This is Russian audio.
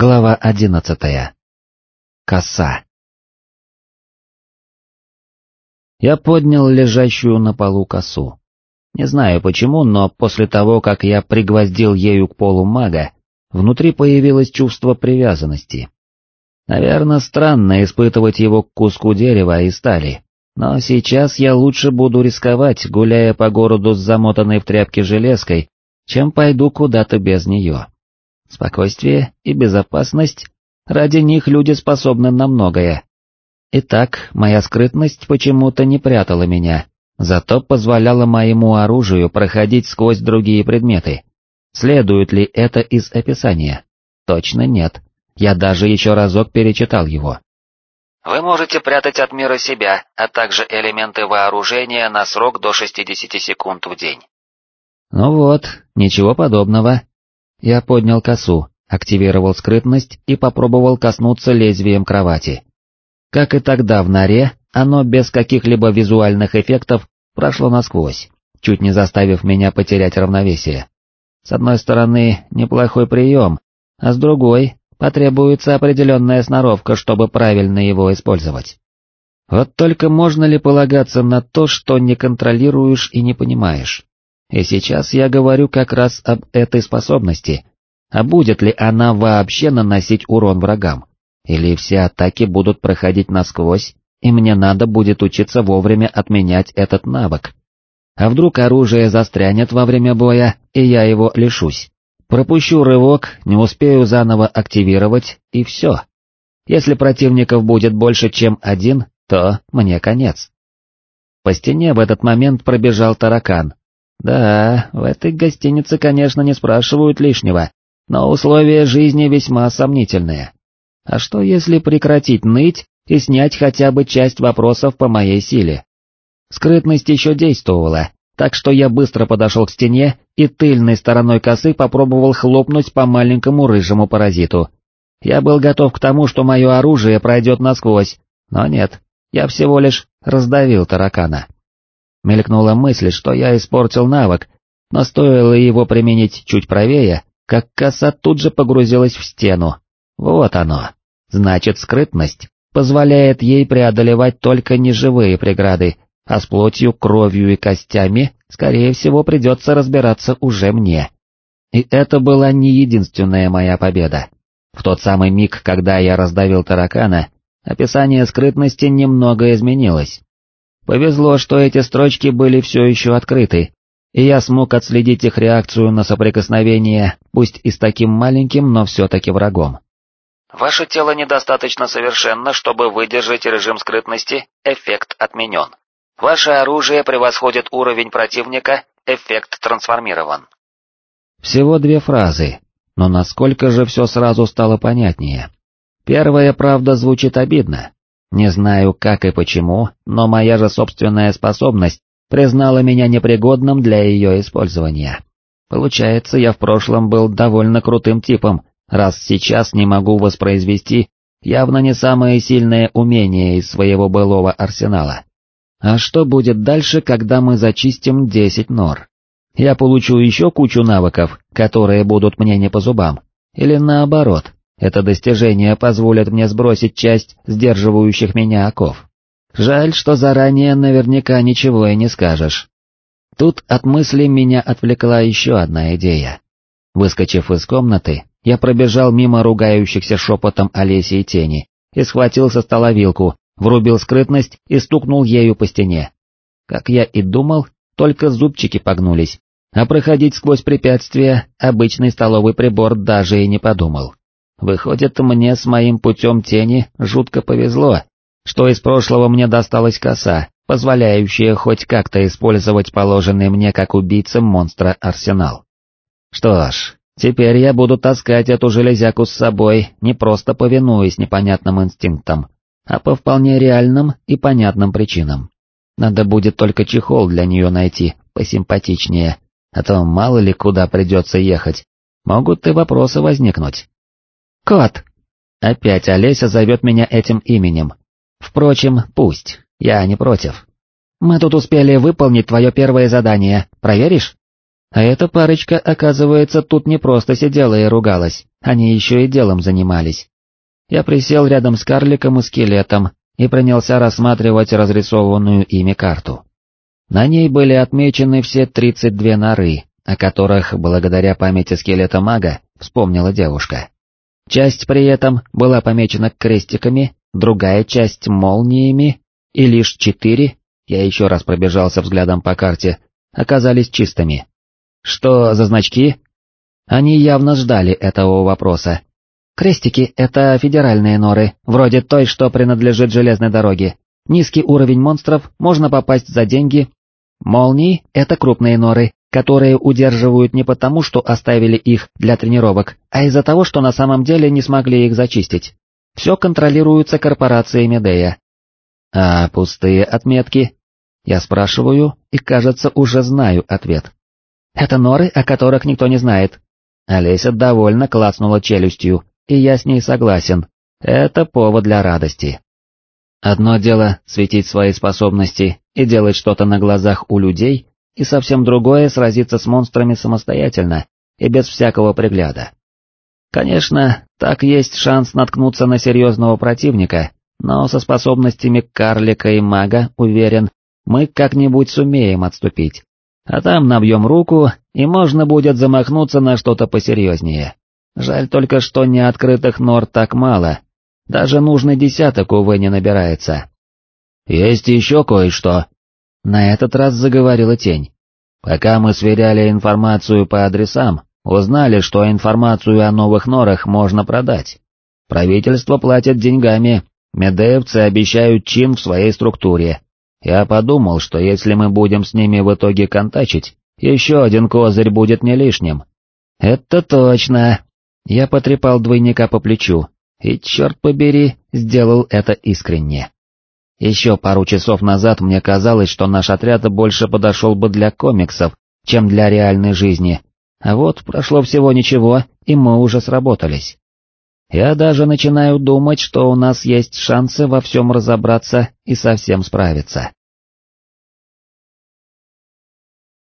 Глава одиннадцатая. Коса. Я поднял лежащую на полу косу. Не знаю почему, но после того, как я пригвоздил ею к полу мага, внутри появилось чувство привязанности. Наверное, странно испытывать его к куску дерева и стали, но сейчас я лучше буду рисковать, гуляя по городу с замотанной в тряпке железкой, чем пойду куда-то без нее. Спокойствие и безопасность, ради них люди способны на многое. Итак, моя скрытность почему-то не прятала меня, зато позволяла моему оружию проходить сквозь другие предметы. Следует ли это из описания? Точно нет. Я даже еще разок перечитал его. Вы можете прятать от мира себя, а также элементы вооружения на срок до 60 секунд в день. Ну вот, ничего подобного. Я поднял косу, активировал скрытность и попробовал коснуться лезвием кровати. Как и тогда в норе, оно без каких-либо визуальных эффектов прошло насквозь, чуть не заставив меня потерять равновесие. С одной стороны, неплохой прием, а с другой, потребуется определенная сноровка, чтобы правильно его использовать. Вот только можно ли полагаться на то, что не контролируешь и не понимаешь? И сейчас я говорю как раз об этой способности, а будет ли она вообще наносить урон врагам, или все атаки будут проходить насквозь, и мне надо будет учиться вовремя отменять этот навык. А вдруг оружие застрянет во время боя, и я его лишусь? Пропущу рывок, не успею заново активировать, и все. Если противников будет больше, чем один, то мне конец. По стене в этот момент пробежал таракан, да, в этой гостинице, конечно, не спрашивают лишнего, но условия жизни весьма сомнительные. А что если прекратить ныть и снять хотя бы часть вопросов по моей силе? Скрытность еще действовала, так что я быстро подошел к стене и тыльной стороной косы попробовал хлопнуть по маленькому рыжему паразиту. Я был готов к тому, что мое оружие пройдет насквозь, но нет, я всего лишь раздавил таракана. Мелькнула мысль, что я испортил навык, но стоило его применить чуть правее, как коса тут же погрузилась в стену. Вот оно. Значит, скрытность позволяет ей преодолевать только неживые преграды, а с плотью, кровью и костями, скорее всего, придется разбираться уже мне. И это была не единственная моя победа. В тот самый миг, когда я раздавил таракана, описание скрытности немного изменилось. Повезло, что эти строчки были все еще открыты, и я смог отследить их реакцию на соприкосновение, пусть и с таким маленьким, но все-таки врагом. Ваше тело недостаточно совершенно, чтобы выдержать режим скрытности, эффект отменен. Ваше оружие превосходит уровень противника, эффект трансформирован. Всего две фразы, но насколько же все сразу стало понятнее. Первая, правда, звучит обидно, не знаю как и почему, но моя же собственная способность признала меня непригодным для ее использования. Получается, я в прошлом был довольно крутым типом, раз сейчас не могу воспроизвести явно не самое сильное умение из своего былого арсенала. А что будет дальше, когда мы зачистим 10 нор? Я получу еще кучу навыков, которые будут мне не по зубам, или наоборот, это достижение позволит мне сбросить часть сдерживающих меня оков. Жаль, что заранее наверняка ничего и не скажешь. Тут от мысли меня отвлекла еще одна идея. Выскочив из комнаты, я пробежал мимо ругающихся шепотом Олеси и Тени и схватил со стола вилку, врубил скрытность и стукнул ею по стене. Как я и думал, только зубчики погнулись, а проходить сквозь препятствия обычный столовый прибор даже и не подумал. Выходит, мне с моим путем тени жутко повезло, что из прошлого мне досталась коса, позволяющая хоть как-то использовать положенный мне как убийца монстра арсенал. Что ж, теперь я буду таскать эту железяку с собой, не просто повинуясь непонятным инстинктам, а по вполне реальным и понятным причинам. Надо будет только чехол для нее найти, посимпатичнее, а то мало ли куда придется ехать, могут и вопросы возникнуть. «Кот!» Опять Олеся зовет меня этим именем. Впрочем, пусть, я не против. Мы тут успели выполнить твое первое задание, проверишь? А эта парочка, оказывается, тут не просто сидела и ругалась, они еще и делом занимались. Я присел рядом с карликом и скелетом и принялся рассматривать разрисованную ими карту. На ней были отмечены все 32 норы, о которых, благодаря памяти скелета мага, вспомнила девушка. Часть при этом была помечена крестиками, другая часть молниями, и лишь четыре, я еще раз пробежался взглядом по карте, оказались чистыми. Что за значки? Они явно ждали этого вопроса. Крестики — это федеральные норы, вроде той, что принадлежит железной дороге. Низкий уровень монстров, можно попасть за деньги. Молнии — это крупные норы, которые удерживают не потому, что оставили их для тренировок, а из-за того, что на самом деле не смогли их зачистить. Все контролируется корпорацией Медея. А пустые отметки? Я спрашиваю, и кажется, уже знаю ответ. Это норы, о которых никто не знает. Олеся довольно клацнула челюстью, и я с ней согласен. Это повод для радости. Одно дело светить свои способности и делать что-то на глазах у людей, и совсем другое сразиться с монстрами самостоятельно и без всякого пригляда. Конечно, так есть шанс наткнуться на серьезного противника, но со способностями карлика и мага, уверен, мы как-нибудь сумеем отступить. А там набьем руку, и можно будет замахнуться на что-то посерьезнее. Жаль только, что неоткрытых нор так мало, даже нужный десяток, увы, не набирается. «Есть еще кое-что», на этот раз заговорила тень. Пока мы сверяли информацию по адресам, узнали, что информацию о новых норах можно продать. Правительство платит деньгами, медеевцы обещают чин в своей структуре. Я подумал, что если мы будем с ними в итоге контачить, еще один козырь будет не лишним. Это точно. Я потрепал двойника по плечу, и, черт побери, сделал это искренне. Еще пару часов назад мне казалось, что наш отряд больше подошел бы для комиксов, чем для реальной жизни, а вот прошло всего ничего, и мы уже сработались. Я даже начинаю думать, что у нас есть шансы во всем разобраться и совсем справиться.